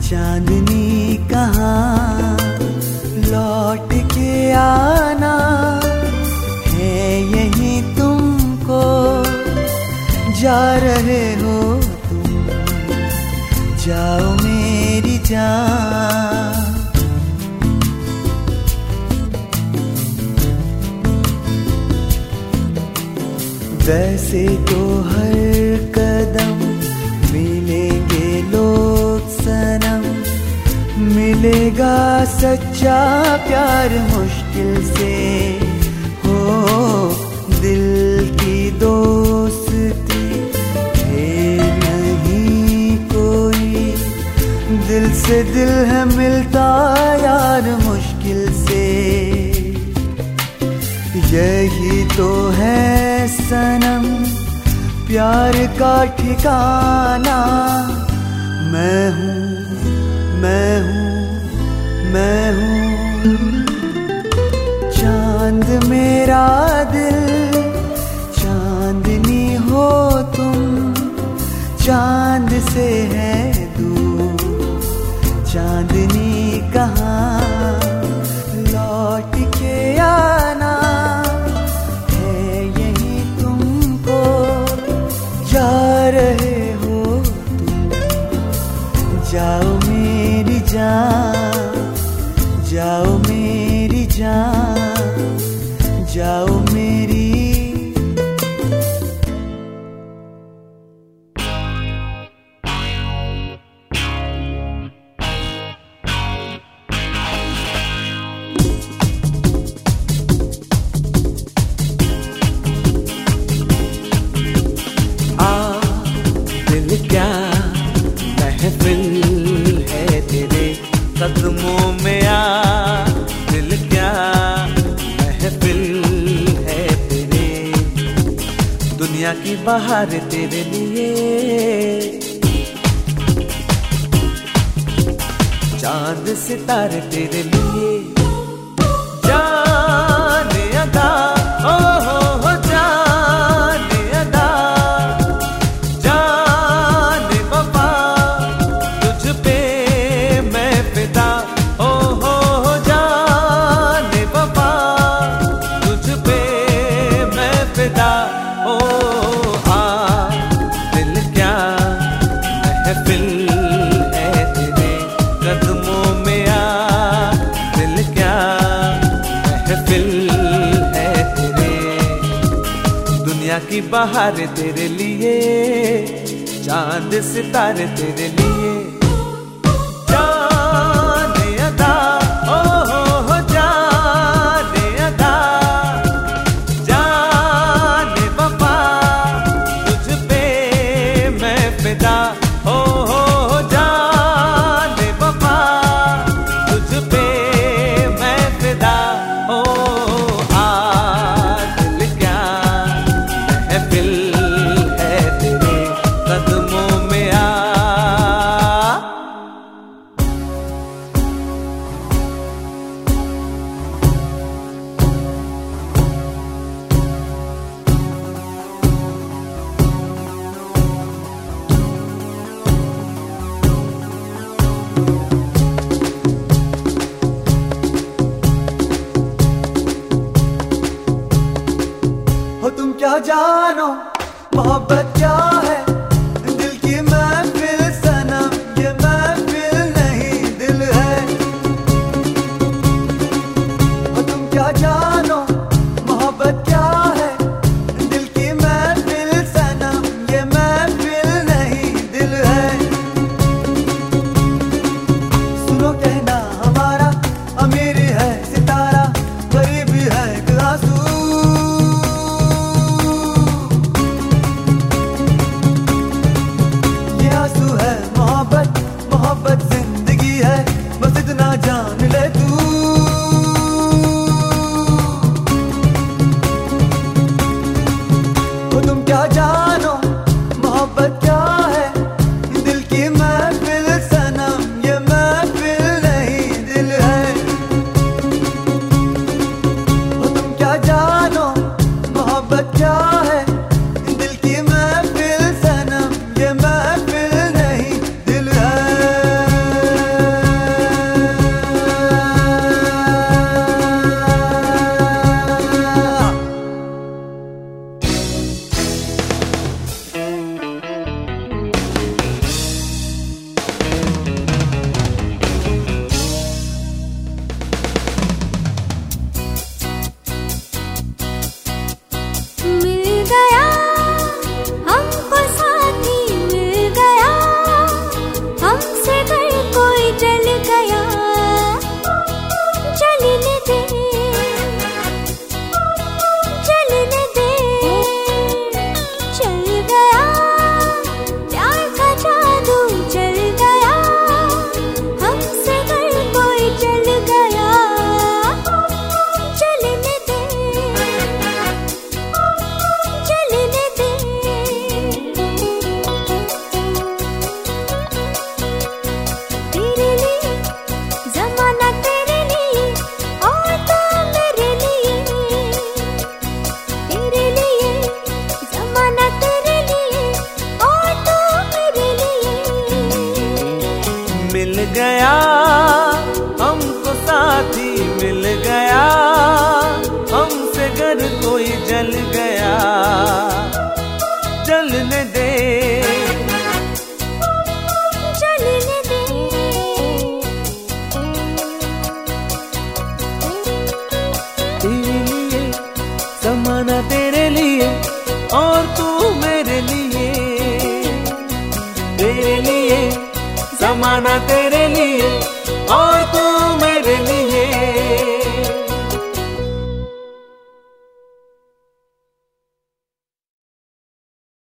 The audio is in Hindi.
चांदनी कहाँ? लौट के आना है यही तुमको। जा रहे हो तुम, जाओ मेरी जान। वैसे तो हर कदम मिलेगा सच्चा प्यार मुश्किल से। हो, दिल की दोस्ती फिर नहीं कोई। दिल से दिल है मिलता यार मुश्किल से। यही तो है सनम, प्यार का ठिकाना। मैं हूँ मैं हूँ मैं हूँ। चाँद मेरा दिल चांदनी हो तुम चाँद से है दूर। चांदनी कहाँ बाहर तेरे लिए। चाँद सितारे तेरे लिए। जान अदा महफिल है तेरे कदमों में आ, दिल क्या महफिल है तेरे। दुनिया की बाहर तेरे लिए, चाँद सितारे तेरे लिए। जानो मोहब्बत क्या गया हमको साथी मिल गया हमसे घर कोई जल गया। जलने दे। जलने दे। तेरे लिए समाना तेरे लिए और तू मेरे लिए। Ana Terelie